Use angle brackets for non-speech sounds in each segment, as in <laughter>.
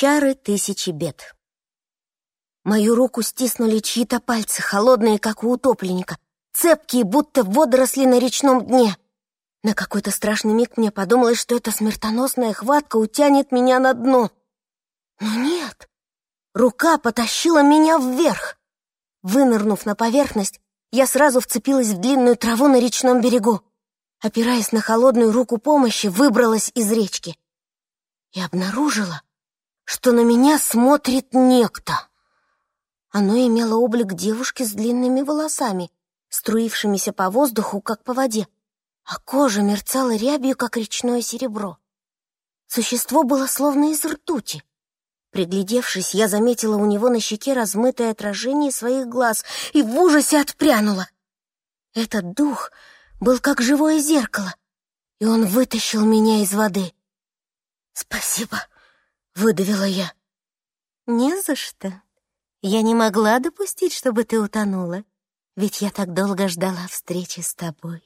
Чары тысячи бед. Мою руку стиснули чьи-то пальцы, холодные, как у утопленника, цепкие, будто водоросли на речном дне. На какой-то страшный миг мне подумалось, что эта смертоносная хватка утянет меня на дно. Но нет, рука потащила меня вверх. Вынырнув на поверхность, я сразу вцепилась в длинную траву на речном берегу. Опираясь на холодную руку помощи, выбралась из речки и обнаружила, что на меня смотрит некто. Оно имело облик девушки с длинными волосами, струившимися по воздуху, как по воде, а кожа мерцала рябью, как речное серебро. Существо было словно из ртути. Приглядевшись, я заметила у него на щеке размытое отражение своих глаз и в ужасе отпрянула. Этот дух был как живое зеркало, и он вытащил меня из воды. «Спасибо», — выдавила я. «Не за что. Я не могла допустить, чтобы ты утонула, ведь я так долго ждала встречи с тобой.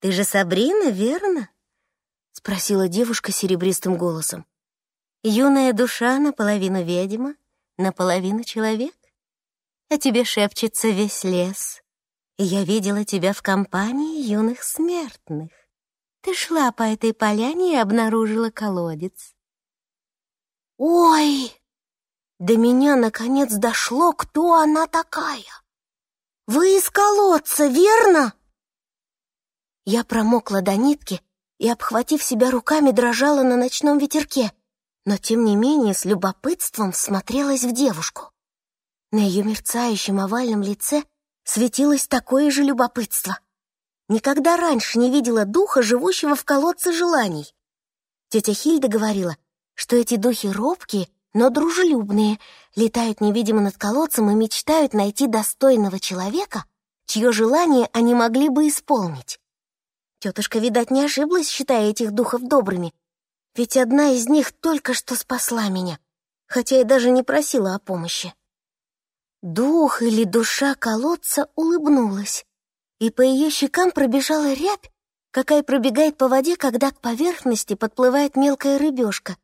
Ты же Сабрина, верно?» — спросила девушка серебристым голосом. «Юная душа наполовину ведьма, наполовину человек? О тебе шепчется весь лес, я видела тебя в компании юных смертных. Ты шла по этой поляне и обнаружила колодец. «Ой!» До меня наконец дошло, кто она такая. «Вы из колодца, верно?» Я промокла до нитки и, обхватив себя руками, дрожала на ночном ветерке, но, тем не менее, с любопытством смотрелась в девушку. На ее мерцающем овальном лице светилось такое же любопытство — Никогда раньше не видела духа, живущего в колодце желаний. Тетя Хильда говорила, что эти духи робкие, но дружелюбные, летают невидимо над колодцем и мечтают найти достойного человека, чье желание они могли бы исполнить. Тетушка, видать, не ошиблась, считая этих духов добрыми, ведь одна из них только что спасла меня, хотя и даже не просила о помощи. Дух или душа колодца улыбнулась и по ее щекам пробежала рябь, какая пробегает по воде, когда к поверхности подплывает мелкая рыбешка.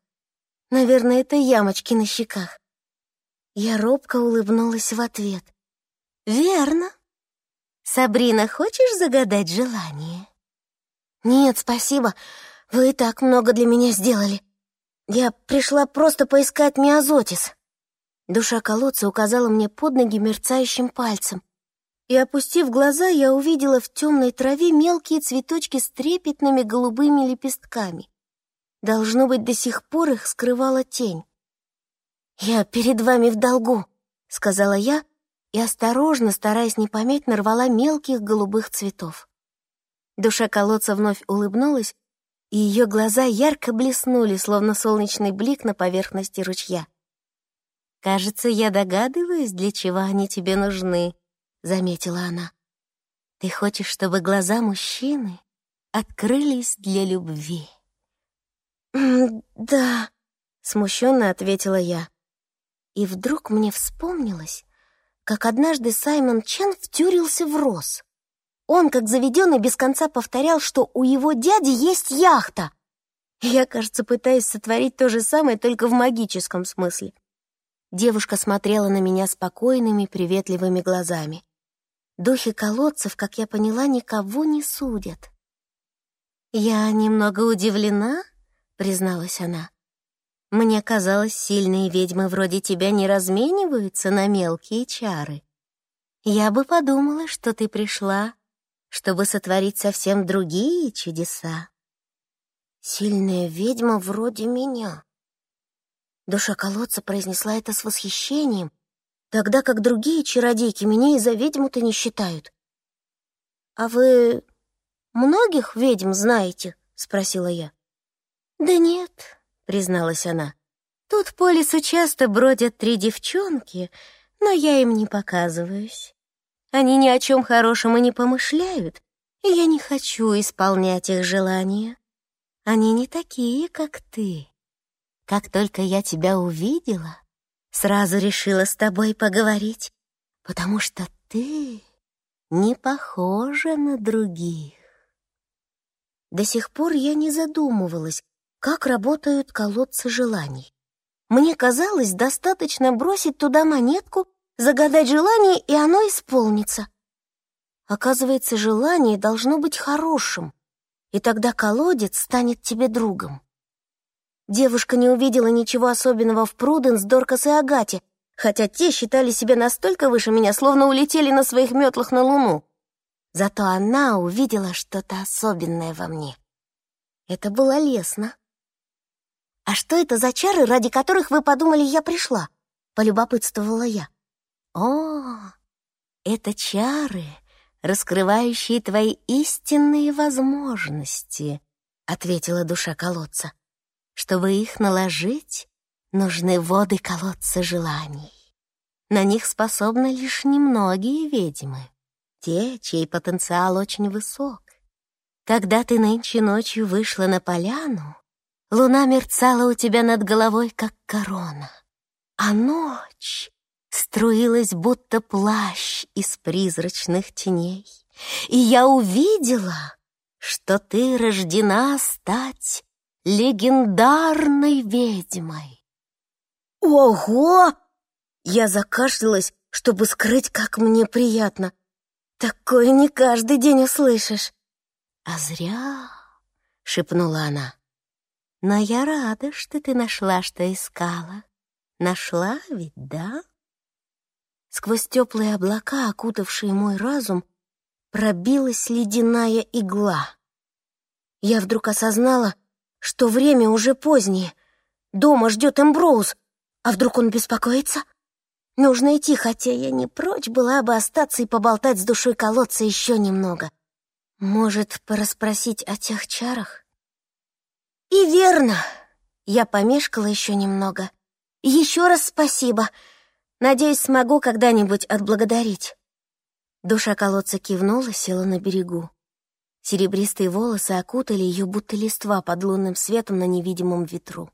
Наверное, это ямочки на щеках. Я робко улыбнулась в ответ. «Верно. Сабрина, хочешь загадать желание?» «Нет, спасибо. Вы и так много для меня сделали. Я пришла просто поискать миозотис». Душа колодца указала мне под ноги мерцающим пальцем и, опустив глаза, я увидела в темной траве мелкие цветочки с трепетными голубыми лепестками. Должно быть, до сих пор их скрывала тень. «Я перед вами в долгу», — сказала я, и осторожно, стараясь не помять, нарвала мелких голубых цветов. Душа колодца вновь улыбнулась, и ее глаза ярко блеснули, словно солнечный блик на поверхности ручья. «Кажется, я догадываюсь, для чего они тебе нужны», — заметила она. «Ты хочешь, чтобы глаза мужчины открылись для любви?» «Да», — смущенно ответила я. И вдруг мне вспомнилось, как однажды Саймон Чен втюрился в роз. Он, как заведенный, без конца повторял, что у его дяди есть яхта. Я, кажется, пытаюсь сотворить то же самое, только в магическом смысле. Девушка смотрела на меня спокойными, приветливыми глазами. Духи колодцев, как я поняла, никого не судят. «Я немного удивлена», — призналась она. «Мне казалось, сильные ведьмы вроде тебя не размениваются на мелкие чары. Я бы подумала, что ты пришла, чтобы сотворить совсем другие чудеса». «Сильная ведьма вроде меня». Душа колодца произнесла это с восхищением, тогда как другие чародейки меня и за ведьму-то не считают. «А вы многих ведьм знаете?» — спросила я. «Да нет», — призналась она. «Тут по лесу часто бродят три девчонки, но я им не показываюсь. Они ни о чем хорошем и не помышляют, и я не хочу исполнять их желания. Они не такие, как ты. Как только я тебя увидела, Сразу решила с тобой поговорить, потому что ты не похожа на других. До сих пор я не задумывалась, как работают колодцы желаний. Мне казалось, достаточно бросить туда монетку, загадать желание, и оно исполнится. Оказывается, желание должно быть хорошим, и тогда колодец станет тебе другом. Девушка не увидела ничего особенного в Пруденс, Доркас и Агате, хотя те считали себя настолько выше меня, словно улетели на своих метлах на Луну. Зато она увидела что-то особенное во мне. Это было лестно. «А что это за чары, ради которых вы подумали, я пришла?» — полюбопытствовала я. «О, это чары, раскрывающие твои истинные возможности», — ответила душа колодца. «Чтобы их наложить, нужны воды колодца желаний. На них способны лишь немногие ведьмы, те, чей потенциал очень высок. Когда ты нынче ночью вышла на поляну, луна мерцала у тебя над головой, как корона, а ночь струилась, будто плащ из призрачных теней. И я увидела, что ты рождена стать легендарной ведьмой. Ого! Я закашлялась, чтобы скрыть, как мне приятно. Такое не каждый день услышишь. «А зря», — шепнула она. «Но я рада, что ты нашла, что искала. Нашла ведь, да?» Сквозь теплые облака, окутавшие мой разум, пробилась ледяная игла. Я вдруг осознала, что время уже позднее. Дома ждет Эмброуз, а вдруг он беспокоится? Нужно идти, хотя я не прочь была бы остаться и поболтать с душой колодца еще немного. Может, порасспросить о тех чарах? И верно. Я помешкала еще немного. Еще раз спасибо. Надеюсь, смогу когда-нибудь отблагодарить. Душа колодца кивнула, села на берегу. Серебристые волосы окутали ее, будто листва под лунным светом на невидимом ветру.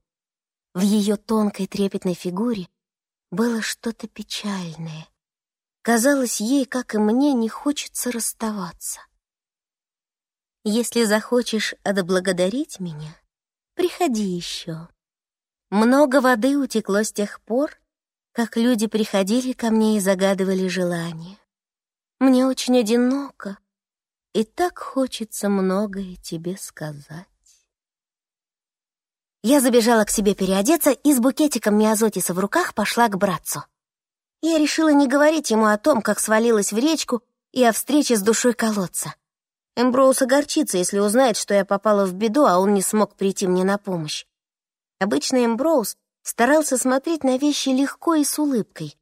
В ее тонкой трепетной фигуре было что-то печальное. Казалось, ей, как и мне, не хочется расставаться. Если захочешь отблагодарить меня, приходи еще. Много воды утекло с тех пор, как люди приходили ко мне и загадывали желания. Мне очень одиноко, и так хочется многое тебе сказать. Я забежала к себе переодеться и с букетиком миозотиса в руках пошла к братцу. Я решила не говорить ему о том, как свалилась в речку и о встрече с душой колодца. Эмброуз огорчится, если узнает, что я попала в беду, а он не смог прийти мне на помощь. Обычно Эмброуз старался смотреть на вещи легко и с улыбкой,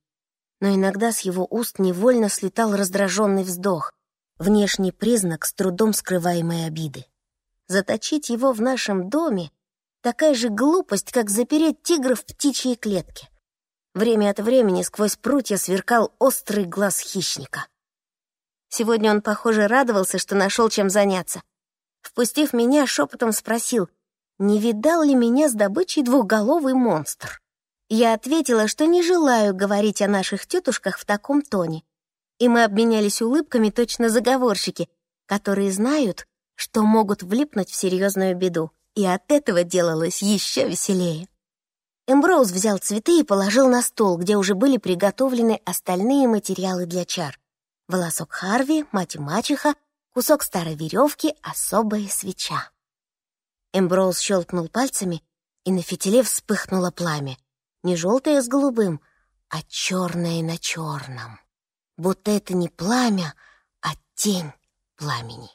но иногда с его уст невольно слетал раздраженный вздох, внешний признак с трудом скрываемой обиды. Заточить его в нашем доме — такая же глупость, как запереть тигра в птичьей клетке. Время от времени сквозь прутья сверкал острый глаз хищника. Сегодня он, похоже, радовался, что нашел чем заняться. Впустив меня, шепотом спросил, не видал ли меня с добычей двухголовый монстр. Я ответила, что не желаю говорить о наших тетушках в таком тоне. И мы обменялись улыбками точно заговорщики, которые знают, что могут влипнуть в серьезную беду. И от этого делалось еще веселее. Эмброуз взял цветы и положил на стол, где уже были приготовлены остальные материалы для чар волосок Харви, мать и мачеха, кусок старой веревки, особая свеча. Эмброуз щелкнул пальцами, и на фитиле вспыхнуло пламя. Не желтое с голубым, а черное на черном. Будто это не пламя, а тень пламени.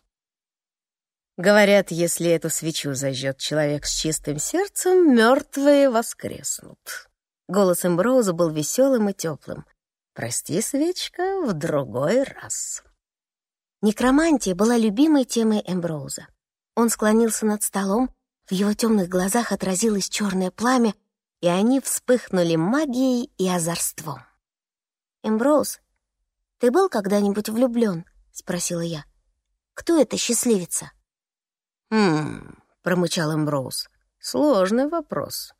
Говорят, если эту свечу зажжет человек с чистым сердцем, мертвые воскреснут. Голос Эмброуза был веселым и теплым. Прости, свечка, в другой раз. Некромантия была любимой темой Эмброуза. Он склонился над столом, в его темных глазах отразилось черное пламя, и они вспыхнули магией и озорством. «Эмброуз, ты был когда-нибудь влюблен?» — спросила я. «Кто эта счастливица?» «Хм...» — промычал Эмброуз. «Сложный вопрос».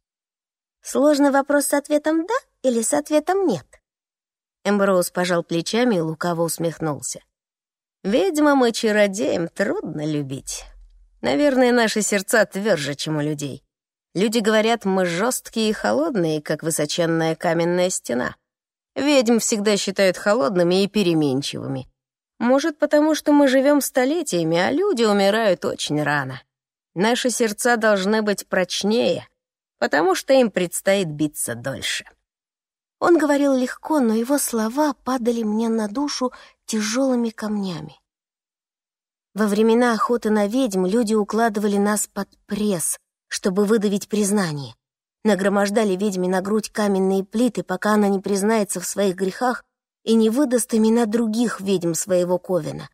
«Сложный вопрос с ответом «да» или с ответом «нет»?» Эмброуз пожал плечами и лукаво усмехнулся. «Ведьмам и чародеям трудно любить. Наверное, наши сердца тверже, чем у людей. Люди говорят, мы жесткие и холодные, как высоченная каменная стена. Ведьм всегда считают холодными и переменчивыми. Может, потому что мы живем столетиями, а люди умирают очень рано. Наши сердца должны быть прочнее, потому что им предстоит биться дольше. Он говорил легко, но его слова падали мне на душу тяжелыми камнями. Во времена охоты на ведьм люди укладывали нас под пресс, чтобы выдавить признание. Нагромождали ведьме на грудь каменные плиты, пока она не признается в своих грехах и не выдаст имена других ведьм своего ковена.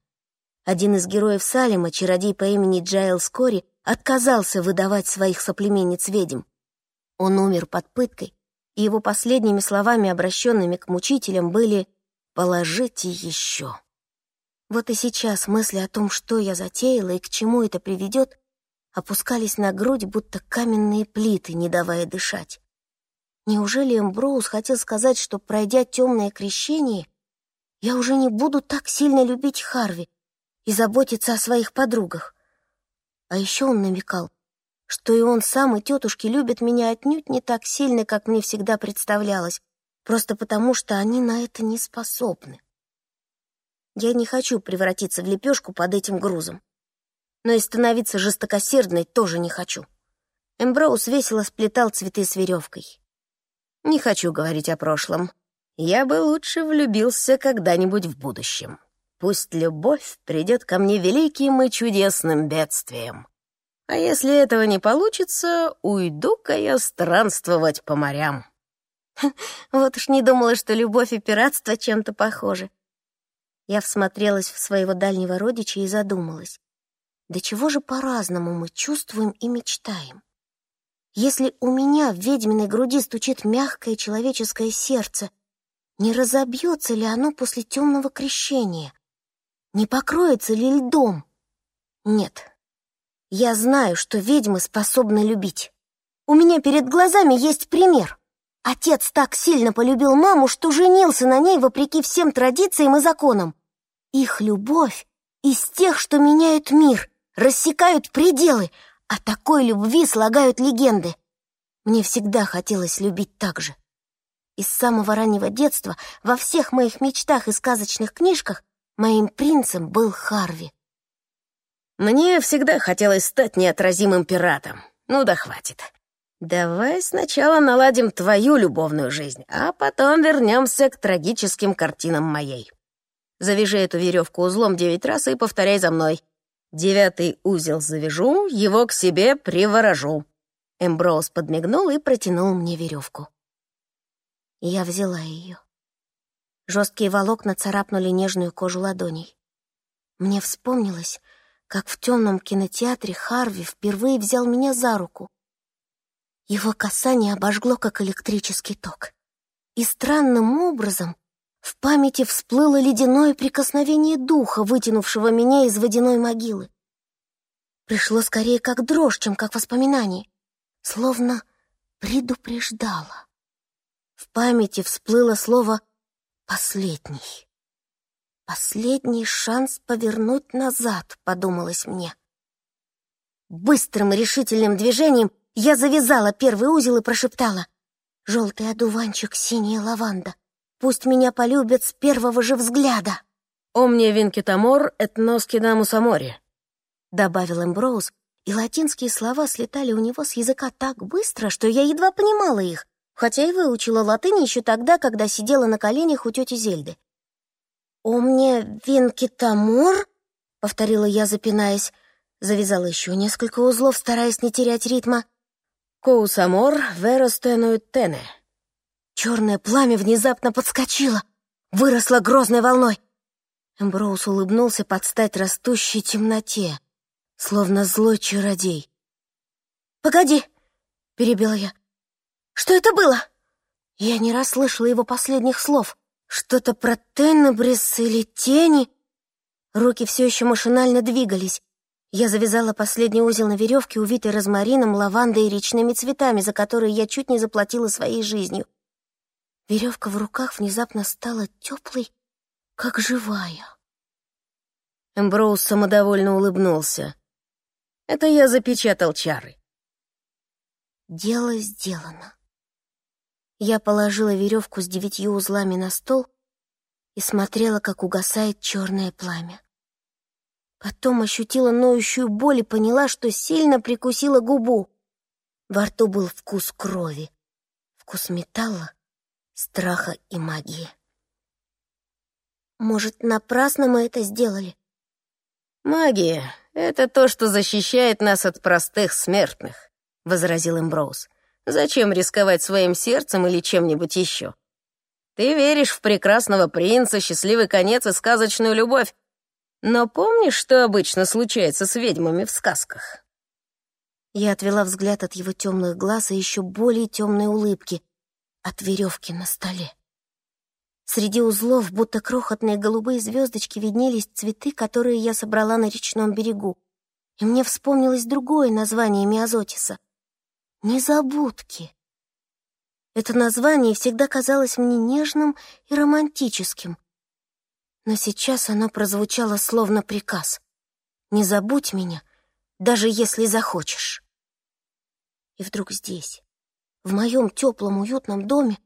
Один из героев Салема, чародей по имени Джайл Скори, отказался выдавать своих соплеменниц-ведьм. Он умер под пыткой, и его последними словами, обращенными к мучителям, были «положите еще». Вот и сейчас мысли о том, что я затеяла и к чему это приведет, опускались на грудь, будто каменные плиты, не давая дышать. Неужели Эмброуз хотел сказать, что, пройдя темное крещение, я уже не буду так сильно любить Харви и заботиться о своих подругах? А еще он намекал, что и он сам, и тетушки любят меня отнюдь не так сильно, как мне всегда представлялось, просто потому что они на это не способны. Я не хочу превратиться в лепешку под этим грузом. Но и становиться жестокосердной тоже не хочу. Эмброуз весело сплетал цветы с веревкой. Не хочу говорить о прошлом. Я бы лучше влюбился когда-нибудь в будущем. Пусть любовь придет ко мне великим и чудесным бедствием. А если этого не получится, уйду-ка я странствовать по морям. <laughs> Вот уж не думала, что любовь и пиратство чем-то похожи. Я всмотрелась в своего дальнего родича и задумалась. До чего же по-разному мы чувствуем и мечтаем? Если у меня в ведьминой груди стучит мягкое человеческое сердце, не разобьется ли оно после темного крещения? Не покроется ли льдом? Нет. Я знаю, что ведьмы способны любить. У меня перед глазами есть пример. Отец так сильно полюбил маму, что женился на ней вопреки всем традициям и законам. Их любовь из тех, что меняют мир, рассекают пределы, а такой любви слагают легенды. Мне всегда хотелось любить так же. И самого раннего детства во всех моих мечтах и сказочных книжках моим принцем был Харви. Мне всегда хотелось стать неотразимым пиратом. Ну да хватит. Давай сначала наладим твою любовную жизнь, а потом вернемся к трагическим картинам моей. Завяжи эту веревку узлом девять раз и повторяй за мной. Девятый узел завяжу, его к себе приворожу. Эмброуз подмигнул и протянул мне веревку. Я взяла ее. Жесткие волокна царапнули нежную кожу ладоней. Мне вспомнилось, как в темном кинотеатре Харви впервые взял меня за руку, его касание обожгло, как электрический ток. И странным образом в памяти всплыло ледяное прикосновение духа, вытянувшего меня из водяной могилы. Пришло скорее как дрожь, чем как воспоминание, словно предупреждало. В памяти всплыло слово «последний». «Последний шанс повернуть назад», — подумалось мне. Быстрым решительным движением — я завязала первый узел и прошептала. «Желтый одуванчик, синяя лаванда. Пусть меня полюбят с первого же взгляда». «Omnia vincit amor et nos cedamus amori», — добавил Эмброуз, и латинские слова слетали у него с языка так быстро, что я едва понимала их, хотя и выучила латынь еще тогда, когда сидела на коленях у тети Зельды. «Omnia vincit amor?» — повторила я, запинаясь. Завязала еще несколько узлов, стараясь не терять ритма. Quos amor verus tenuit tenebit. Черное пламя внезапно подскочило, выросло грозной волной. Эмброуз улыбнулся под стать растущей темноте, словно злой чародей. «Погоди!» — перебила я. «Что это было?» Я не расслышала его последних слов. Что-то про тенебрис или тени. Руки все еще машинально двигались. Я завязала последний узел на веревке, увитой розмарином, лавандой и речными цветами, за которые я чуть не заплатила своей жизнью. Веревка в руках внезапно стала теплой, как живая. Эмброуз самодовольно улыбнулся. «Это я запечатал чары». Дело сделано. Я положила веревку с девятью узлами на стол и смотрела, как угасает черное пламя. Потом ощутила ноющую боль и поняла, что сильно прикусила губу. Во рту был вкус крови, вкус металла, страха и магии. Может, напрасно мы это сделали? Магия — это то, что защищает нас от простых смертных, — возразил Эмброуз. Зачем рисковать своим сердцем или чем-нибудь еще? Ты веришь в прекрасного принца, счастливый конец и сказочную любовь. Но помнишь, что обычно случается с ведьмами в сказках? Я отвела взгляд от его темных глаз и еще более темной улыбки от веревки на столе. Среди узлов, будто крохотные голубые звездочки, виднелись цветы, которые я собрала на речном берегу. И мне вспомнилось другое название Миазотиса — «Незабудки». Это название всегда казалось мне нежным и романтическим. Но сейчас оно прозвучало словно приказ. «Не забудь меня, даже если захочешь». И вдруг здесь, в моем теплом уютном доме,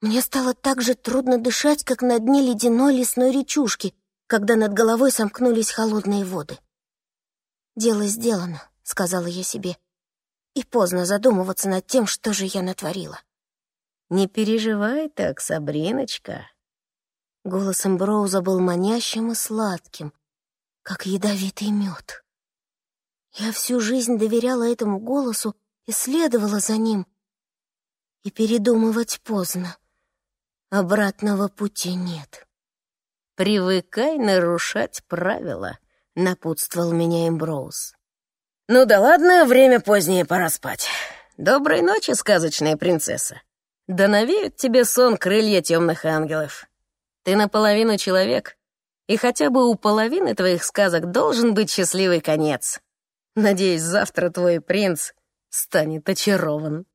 мне стало так же трудно дышать, как на дне ледяной лесной речушки, когда над головой сомкнулись холодные воды. «Дело сделано», — сказала я себе, и поздно задумываться над тем, что же я натворила. «Не переживай так, Сабриночка». Голос Эмброуза был манящим и сладким, как ядовитый мед. Я всю жизнь доверяла этому голосу и следовала за ним. И передумывать поздно. Обратного пути нет. «Привыкай нарушать правила», — напутствовал меня Эмброуз. «Ну да ладно, время позднее, пора спать. Доброй ночи, сказочная принцесса. Да навеют тебе сон крылья темных ангелов. Ты наполовину человек, и хотя бы у половины твоих сказок должен быть счастливый конец. Надеюсь, завтра твой принц станет очарован».